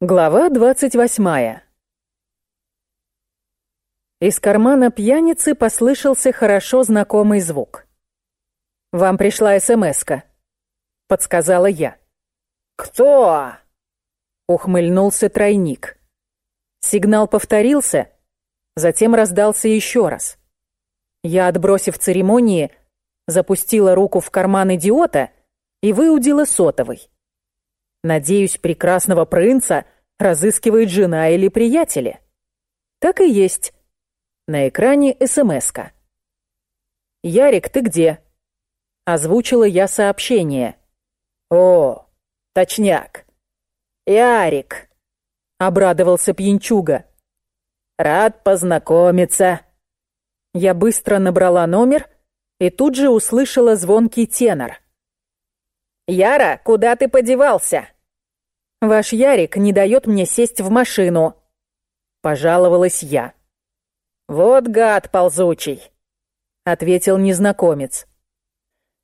Глава двадцать восьмая. Из кармана пьяницы послышался хорошо знакомый звук. «Вам пришла СМС-ка», — подсказала я. «Кто?» — ухмыльнулся тройник. Сигнал повторился, затем раздался еще раз. Я, отбросив церемонии, запустила руку в карман идиота и выудила сотовый. Надеюсь, прекрасного принца разыскивает жена или приятели. Так и есть. На экране СМС-ка. «Ярик, ты где?» Озвучила я сообщение. «О, точняк. Ярик», — обрадовался пьянчуга. «Рад познакомиться». Я быстро набрала номер и тут же услышала звонкий тенор. «Яра, куда ты подевался?» «Ваш Ярик не дает мне сесть в машину», — пожаловалась я. «Вот гад ползучий», — ответил незнакомец.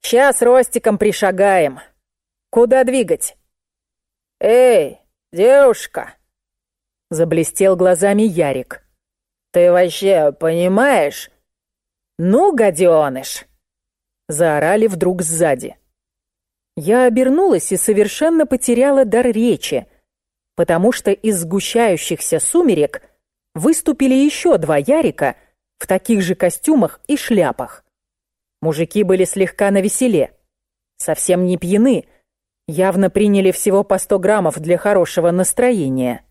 «Сейчас Ростиком пришагаем. Куда двигать?» «Эй, девушка!» — заблестел глазами Ярик. «Ты вообще понимаешь?» «Ну, гаденыш!» — заорали вдруг сзади. Я обернулась и совершенно потеряла дар речи, потому что из сгущающихся сумерек выступили еще два Ярика в таких же костюмах и шляпах. Мужики были слегка навеселе, совсем не пьяны, явно приняли всего по сто граммов для хорошего настроения.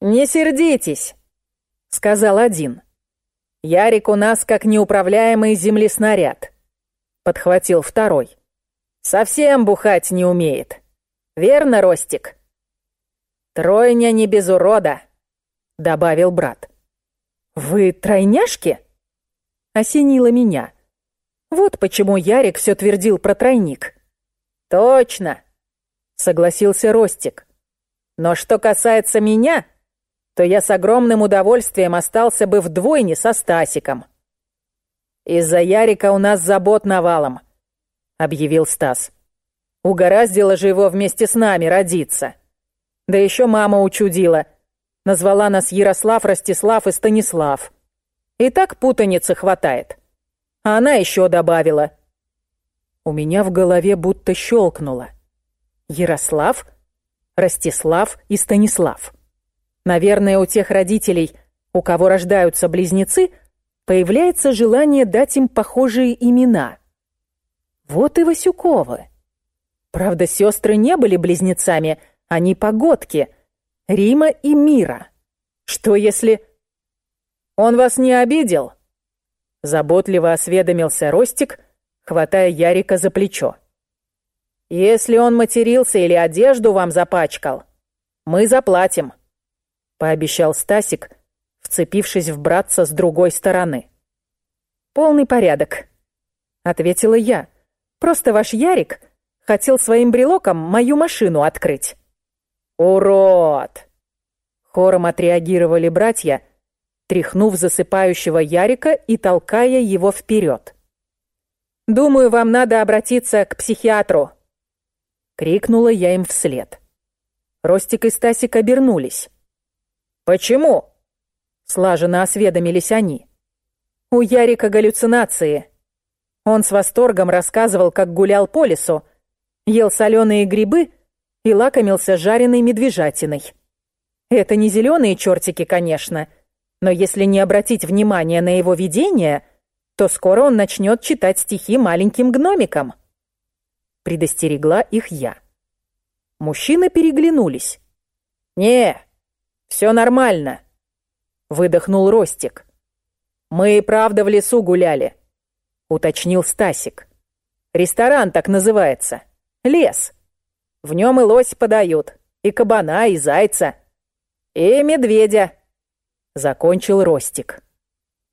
«Не сердитесь», — сказал один. «Ярик у нас как неуправляемый землеснаряд», — подхватил второй. Совсем бухать не умеет. Верно, Ростик? Тройня не без урода, добавил брат. Вы тройняшки? Осенило меня. Вот почему Ярик все твердил про тройник. Точно, согласился Ростик. Но что касается меня, то я с огромным удовольствием остался бы вдвойне со Стасиком. Из-за Ярика у нас забот навалом — объявил Стас. «Угораздило же его вместе с нами родиться. Да еще мама учудила. Назвала нас Ярослав, Ростислав и Станислав. И так путаницы хватает. А она еще добавила. У меня в голове будто щелкнуло. Ярослав, Ростислав и Станислав. Наверное, у тех родителей, у кого рождаются близнецы, появляется желание дать им похожие имена. Вот и Васюковы. Правда, сестры не были близнецами, они погодки. Рима и Мира. Что если... Он вас не обидел? Заботливо осведомился Ростик, хватая Ярика за плечо. Если он матерился или одежду вам запачкал, мы заплатим, пообещал Стасик, вцепившись в братца с другой стороны. Полный порядок, ответила я Просто ваш Ярик хотел своим брелоком мою машину открыть». «Урод!» Хором отреагировали братья, тряхнув засыпающего Ярика и толкая его вперед. «Думаю, вам надо обратиться к психиатру!» Крикнула я им вслед. Ростик и Стасик обернулись. «Почему?» Слаженно осведомились они. «У Ярика галлюцинации», он с восторгом рассказывал, как гулял по лесу, ел соленые грибы и лакомился жареной медвежатиной. Это не зеленые чертики, конечно, но если не обратить внимания на его видение, то скоро он начнет читать стихи маленьким гномикам. Предостерегла их я. Мужчины переглянулись. «Не, все нормально», — выдохнул Ростик. «Мы и правда в лесу гуляли уточнил Стасик. Ресторан так называется. Лес. В нем и лось подают, и кабана, и зайца, и медведя. Закончил Ростик.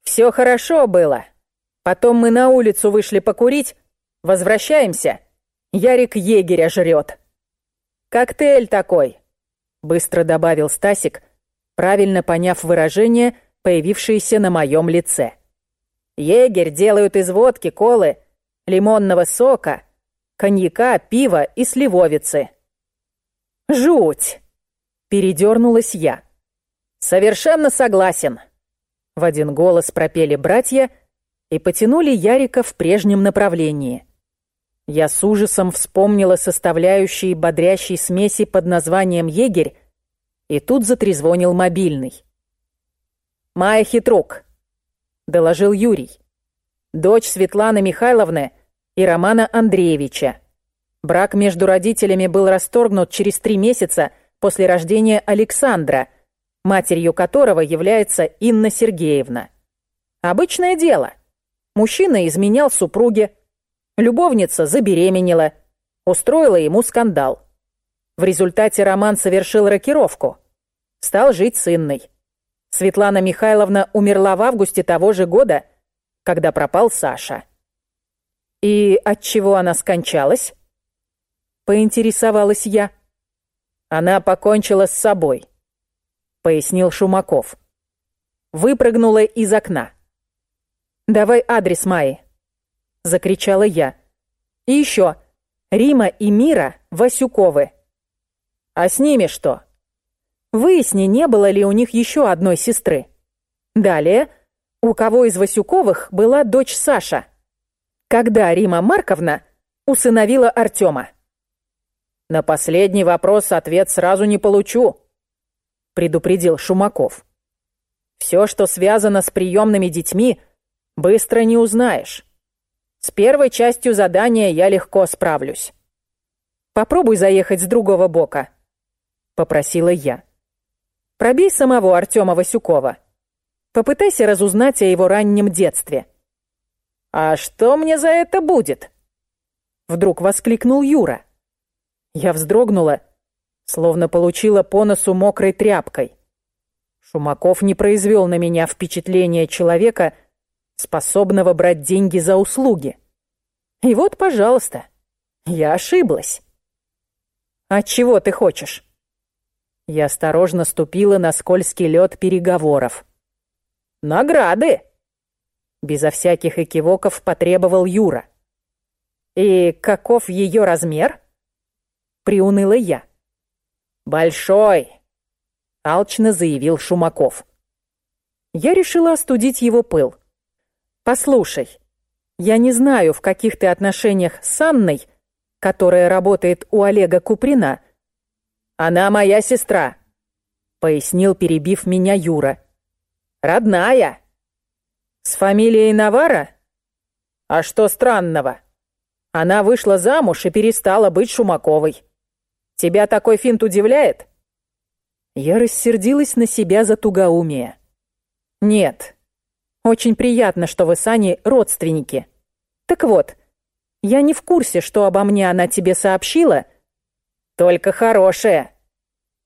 Все хорошо было. Потом мы на улицу вышли покурить, возвращаемся. Ярик егеря жрет. Коктейль такой, быстро добавил Стасик, правильно поняв выражение, появившееся на моем лице. Егерь делают из водки, колы, лимонного сока, коньяка, пива и сливовицы. Жуть! Передернулась я. «Совершенно согласен!» В один голос пропели братья и потянули Ярика в прежнем направлении. Я с ужасом вспомнила составляющие бодрящей смеси под названием «Егерь», и тут затрезвонил мобильный. «Майя Хитрук», — доложил Юрий. «Дочь Светланы Михайловны и Романа Андреевича. Брак между родителями был расторгнут через три месяца после рождения Александра, матерью которого является Инна Сергеевна. Обычное дело. Мужчина изменял супруге, любовница забеременела, устроила ему скандал. В результате Роман совершил рокировку. Стал жить с Инной. Светлана Михайловна умерла в августе того же года, когда пропал Саша. И от чего она скончалась? Поинтересовалась я. Она покончила с собой, пояснил Шумаков. Выпрыгнула из окна. «Давай адрес Майи!» — закричала я. «И еще, Рима и Мира Васюковы». «А с ними что?» «Выясни, не было ли у них еще одной сестры. Далее, у кого из Васюковых была дочь Саша? Когда Рима Марковна усыновила Артема?» «На последний вопрос ответ сразу не получу», — предупредил Шумаков. «Все, что связано с приемными детьми — Быстро не узнаешь. С первой частью задания я легко справлюсь. Попробуй заехать с другого бока, попросила я. Пробей самого Артема Васюкова. Попытайся разузнать о его раннем детстве. А что мне за это будет? Вдруг воскликнул Юра. Я вздрогнула, словно получила по носу мокрой тряпкой. Шумаков не произвел на меня впечатления человека, способного брать деньги за услуги. И вот, пожалуйста, я ошиблась. А чего ты хочешь? Я осторожно ступила на скользкий лед переговоров. Награды! Безо всяких экивоков потребовал Юра. И каков ее размер? Приуныла я. Большой, алчно заявил Шумаков. Я решила остудить его пыл. «Послушай, я не знаю, в каких ты отношениях с Анной, которая работает у Олега Куприна. Она моя сестра», — пояснил, перебив меня Юра. «Родная». «С фамилией Навара?» «А что странного? Она вышла замуж и перестала быть Шумаковой. Тебя такой финт удивляет?» Я рассердилась на себя за тугоумие. «Нет, очень приятно, что вы с Аней родственники. Так вот, я не в курсе, что обо мне она тебе сообщила. Только хорошее.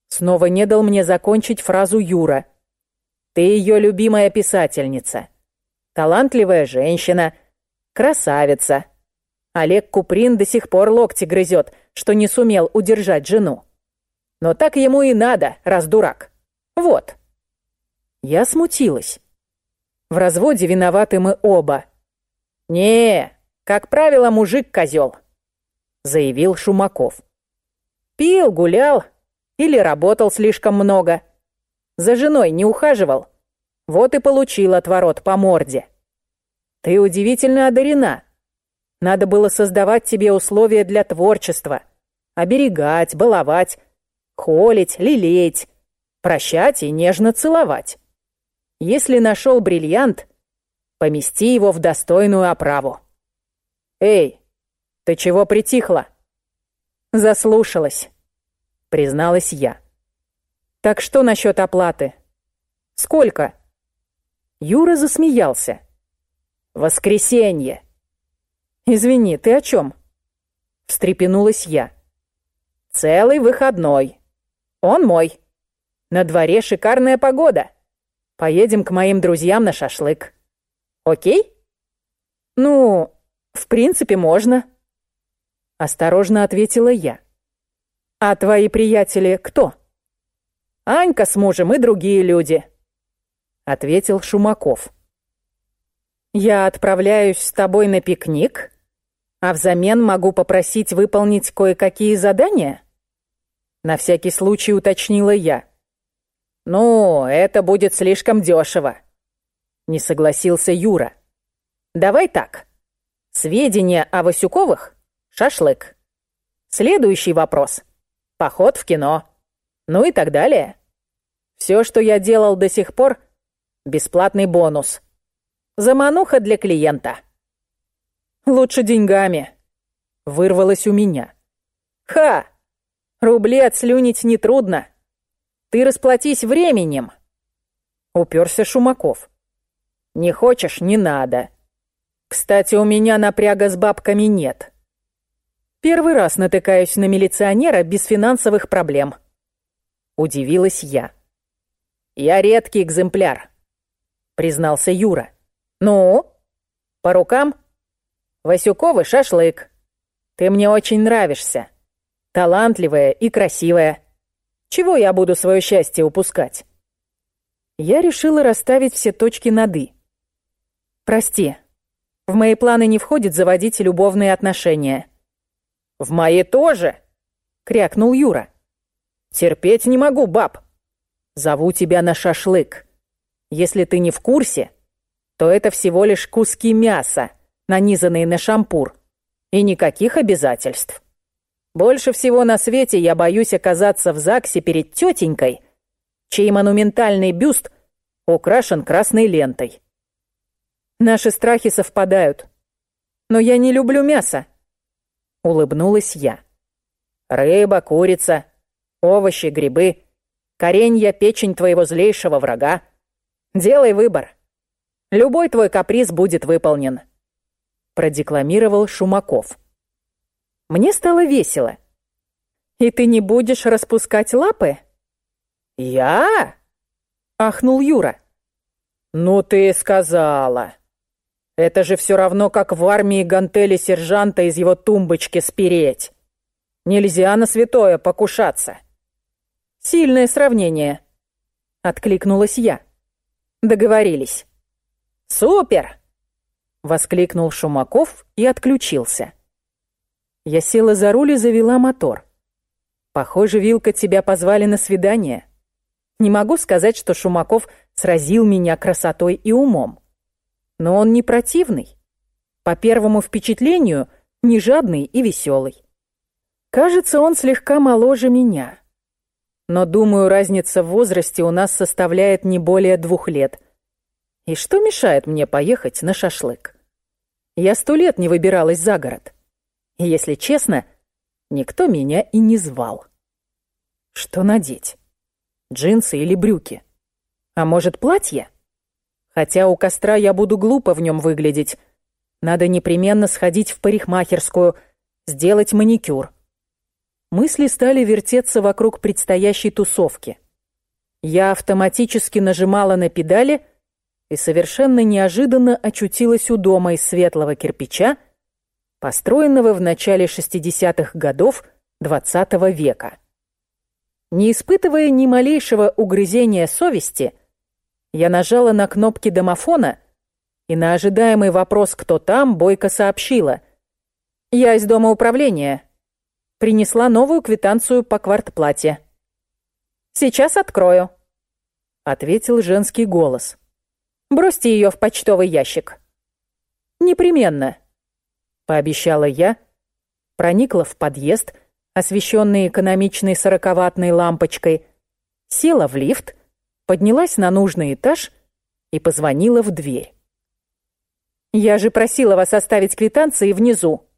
Снова не дал мне закончить фразу Юра. Ты ее любимая писательница. Талантливая женщина. Красавица. Олег Куприн до сих пор локти грызет, что не сумел удержать жену. Но так ему и надо, раз дурак. Вот. Я смутилась. В разводе виноваты мы оба. Не, как правило, мужик козел, заявил Шумаков. Пил, гулял или работал слишком много. За женой не ухаживал. Вот и получил отворот по морде. Ты удивительно одарена. Надо было создавать тебе условия для творчества. Оберегать, баловать, холить, лелеять, прощать и нежно целовать. Если нашел бриллиант, помести его в достойную оправу. Эй, ты чего притихла? Заслушалась, призналась я. Так что насчет оплаты? Сколько? Юра засмеялся. Воскресенье. Извини, ты о чем? Встрепенулась я. Целый выходной. Он мой. На дворе шикарная погода. Поедем к моим друзьям на шашлык. Окей? Ну, в принципе, можно. Осторожно ответила я. А твои приятели кто? Анька с мужем и другие люди. Ответил Шумаков. Я отправляюсь с тобой на пикник, а взамен могу попросить выполнить кое-какие задания? На всякий случай уточнила я. «Ну, это будет слишком дешево», — не согласился Юра. «Давай так. Сведения о Васюковых — шашлык. Следующий вопрос — поход в кино. Ну и так далее. Все, что я делал до сих пор — бесплатный бонус. Замануха для клиента». «Лучше деньгами», — вырвалось у меня. «Ха! Рубли отслюнить нетрудно. Ты расплатись временем!» Уперся Шумаков. «Не хочешь — не надо. Кстати, у меня напряга с бабками нет. Первый раз натыкаюсь на милиционера без финансовых проблем». Удивилась я. «Я редкий экземпляр», — признался Юра. «Ну? По рукам?» «Васюковый шашлык. Ты мне очень нравишься. Талантливая и красивая. Чего я буду свое счастье упускать? Я решила расставить все точки над «и». Прости, в мои планы не входит заводить любовные отношения. В мои тоже? Крякнул Юра. Терпеть не могу, баб. Зову тебя на шашлык. Если ты не в курсе, то это всего лишь куски мяса, нанизанные на шампур, и никаких обязательств. Больше всего на свете я боюсь оказаться в ЗАГСе перед тетенькой, чей монументальный бюст украшен красной лентой. Наши страхи совпадают. Но я не люблю мясо. Улыбнулась я. Рыба, курица, овощи, грибы, коренья, печень твоего злейшего врага. Делай выбор. Любой твой каприз будет выполнен. Продекламировал Шумаков. Мне стало весело. «И ты не будешь распускать лапы?» «Я?» — ахнул Юра. «Ну ты сказала. Это же все равно, как в армии гантели сержанта из его тумбочки спереть. Нельзя на святое покушаться». «Сильное сравнение», — откликнулась я. «Договорились». «Супер!» — воскликнул Шумаков и отключился. Я села за руль и завела мотор. Похоже, Вилка, тебя позвали на свидание. Не могу сказать, что Шумаков сразил меня красотой и умом. Но он не противный. По первому впечатлению, не жадный и веселый. Кажется, он слегка моложе меня. Но, думаю, разница в возрасте у нас составляет не более двух лет. И что мешает мне поехать на шашлык? Я сто лет не выбиралась за город. И, если честно, никто меня и не звал. Что надеть? Джинсы или брюки? А может, платье? Хотя у костра я буду глупо в нем выглядеть. Надо непременно сходить в парикмахерскую, сделать маникюр. Мысли стали вертеться вокруг предстоящей тусовки. Я автоматически нажимала на педали и совершенно неожиданно очутилась у дома из светлого кирпича, построенного в начале 60-х годов XX -го века. Не испытывая ни малейшего угрызения совести, я нажала на кнопки домофона и на ожидаемый вопрос «Кто там?» Бойко сообщила. «Я из дома управления. Принесла новую квитанцию по квартплате». «Сейчас открою», — ответил женский голос. «Бросьте ее в почтовый ящик». «Непременно», пообещала я, проникла в подъезд, освещенный экономичной сороковатной лампочкой, села в лифт, поднялась на нужный этаж и позвонила в дверь. «Я же просила вас оставить квитанции внизу»,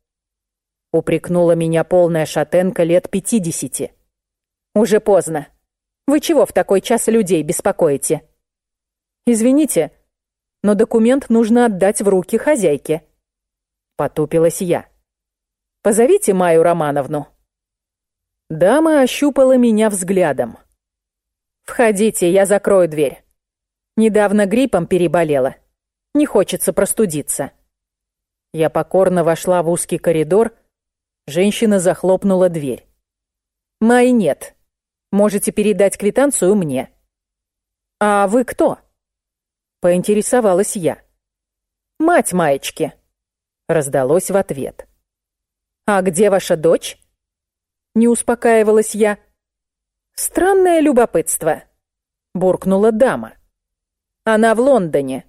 упрекнула меня полная шатенка лет пятидесяти. «Уже поздно. Вы чего в такой час людей беспокоите?» «Извините, но документ нужно отдать в руки хозяйке», Потупилась я. «Позовите Майю Романовну». Дама ощупала меня взглядом. «Входите, я закрою дверь. Недавно гриппом переболела. Не хочется простудиться». Я покорно вошла в узкий коридор. Женщина захлопнула дверь. «Майи нет. Можете передать квитанцию мне». «А вы кто?» Поинтересовалась я. «Мать Маечки», Раздалось в ответ. «А где ваша дочь?» Не успокаивалась я. «Странное любопытство», — буркнула дама. «Она в Лондоне.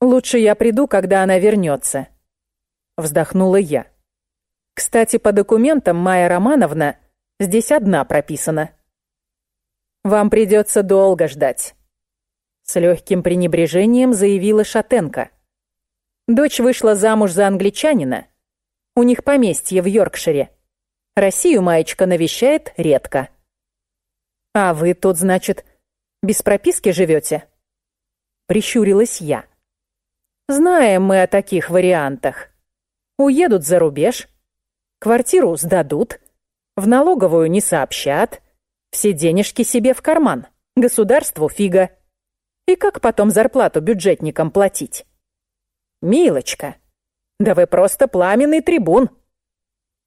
Лучше я приду, когда она вернется», — вздохнула я. «Кстати, по документам Майя Романовна здесь одна прописана». «Вам придется долго ждать», — с легким пренебрежением заявила Шатенко. «Дочь вышла замуж за англичанина. У них поместье в Йоркшире. Россию маечка навещает редко». «А вы тут, значит, без прописки живете?» Прищурилась я. «Знаем мы о таких вариантах. Уедут за рубеж, квартиру сдадут, в налоговую не сообщат, все денежки себе в карман. Государству фига. И как потом зарплату бюджетникам платить? Милочка, да вы просто пламенный трибун.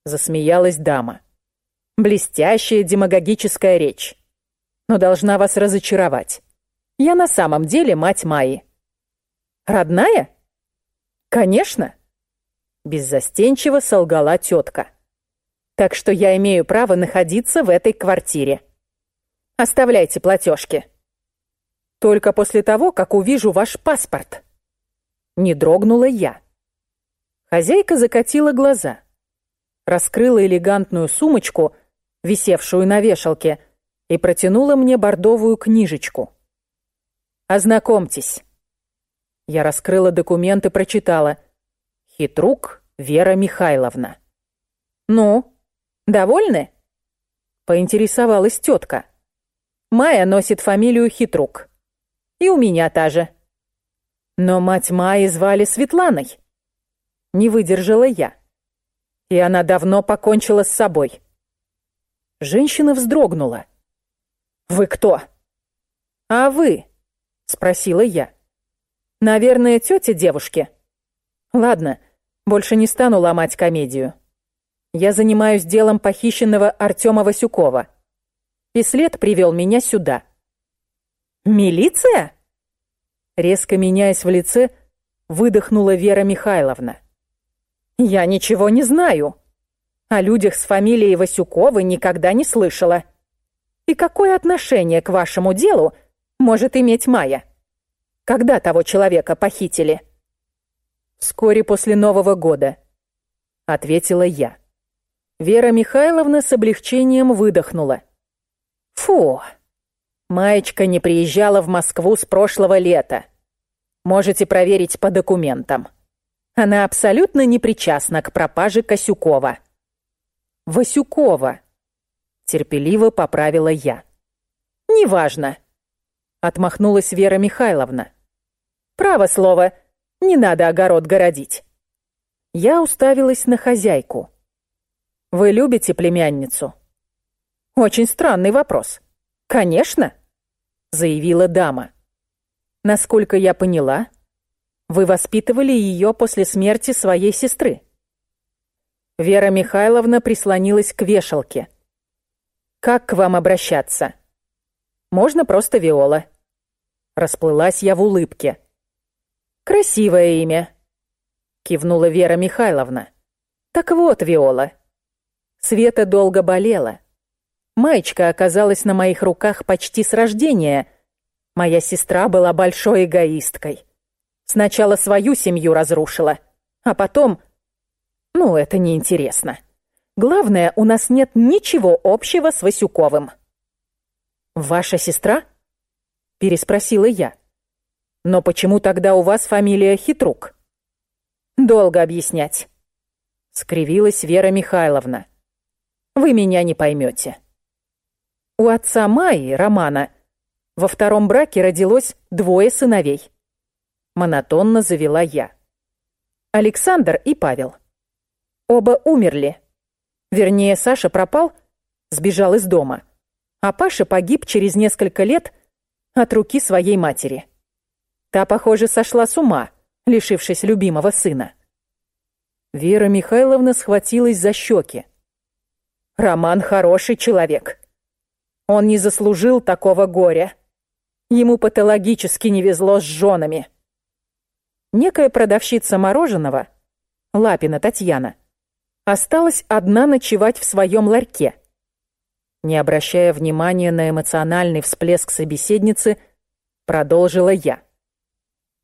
Засмеялась дама. Блестящая демагогическая речь. Но должна вас разочаровать. Я на самом деле мать Майи. Родная? Конечно. Беззастенчиво солгала тетка. Так что я имею право находиться в этой квартире. Оставляйте платежки. Только после того, как увижу ваш паспорт. Не дрогнула я. Хозяйка закатила глаза. Раскрыла элегантную сумочку, висевшую на вешалке, и протянула мне бордовую книжечку. «Ознакомьтесь». Я раскрыла документ и прочитала. «Хитрук Вера Михайловна». «Ну, довольны?» Поинтересовалась тетка. Майя носит фамилию Хитрук. И у меня та же. Но мать Майи звали Светланой. Не выдержала я. И она давно покончила с собой. Женщина вздрогнула. «Вы кто?» «А вы?» — спросила я. «Наверное, тетя девушки?» «Ладно, больше не стану ломать комедию. Я занимаюсь делом похищенного Артема Васюкова и след привел меня сюда. «Милиция?» Резко меняясь в лице, выдохнула Вера Михайловна. «Я ничего не знаю. О людях с фамилией Васюковы никогда не слышала. И какое отношение к вашему делу может иметь Майя? Когда того человека похитили?» «Вскоре после Нового года», — ответила я. Вера Михайловна с облегчением выдохнула. Фу. Маечка не приезжала в Москву с прошлого лета. Можете проверить по документам. Она абсолютно не причастна к пропаже Косюкова. Васюкова. Терпеливо поправила я. Неважно. Отмахнулась Вера Михайловна. Право слово, не надо огород городить. Я уставилась на хозяйку. Вы любите племянницу? Очень странный вопрос. Конечно, заявила дама. Насколько я поняла, вы воспитывали ее после смерти своей сестры. Вера Михайловна прислонилась к вешалке. Как к вам обращаться? Можно просто Виола. Расплылась я в улыбке. Красивое имя, кивнула Вера Михайловна. Так вот, Виола. Света долго болела. Маечка оказалась на моих руках почти с рождения. Моя сестра была большой эгоисткой. Сначала свою семью разрушила, а потом... Ну, это неинтересно. Главное, у нас нет ничего общего с Васюковым. «Ваша сестра?» — переспросила я. «Но почему тогда у вас фамилия Хитрук?» «Долго объяснять», — скривилась Вера Михайловна. «Вы меня не поймете». У отца Майи, Романа, во втором браке родилось двое сыновей. Монотонно завела я. Александр и Павел. Оба умерли. Вернее, Саша пропал, сбежал из дома, а Паша погиб через несколько лет от руки своей матери. Та, похоже, сошла с ума, лишившись любимого сына. Вера Михайловна схватилась за щеки. «Роман хороший человек», он не заслужил такого горя. Ему патологически не везло с женами. Некая продавщица мороженого, Лапина Татьяна, осталась одна ночевать в своем ларьке. Не обращая внимания на эмоциональный всплеск собеседницы, продолжила я.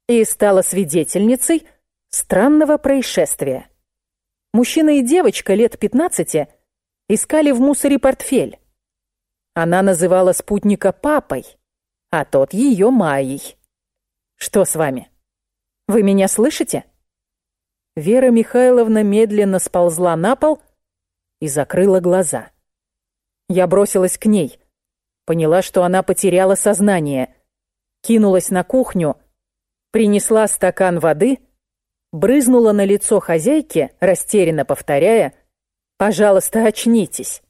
И стала свидетельницей странного происшествия. Мужчина и девочка лет 15 искали в мусоре портфель. Она называла спутника папой, а тот ее Майей. Что с вами? Вы меня слышите? Вера Михайловна медленно сползла на пол и закрыла глаза. Я бросилась к ней. Поняла, что она потеряла сознание. Кинулась на кухню, принесла стакан воды — брызнула на лицо хозяйки, растерянно повторяя «Пожалуйста, очнитесь».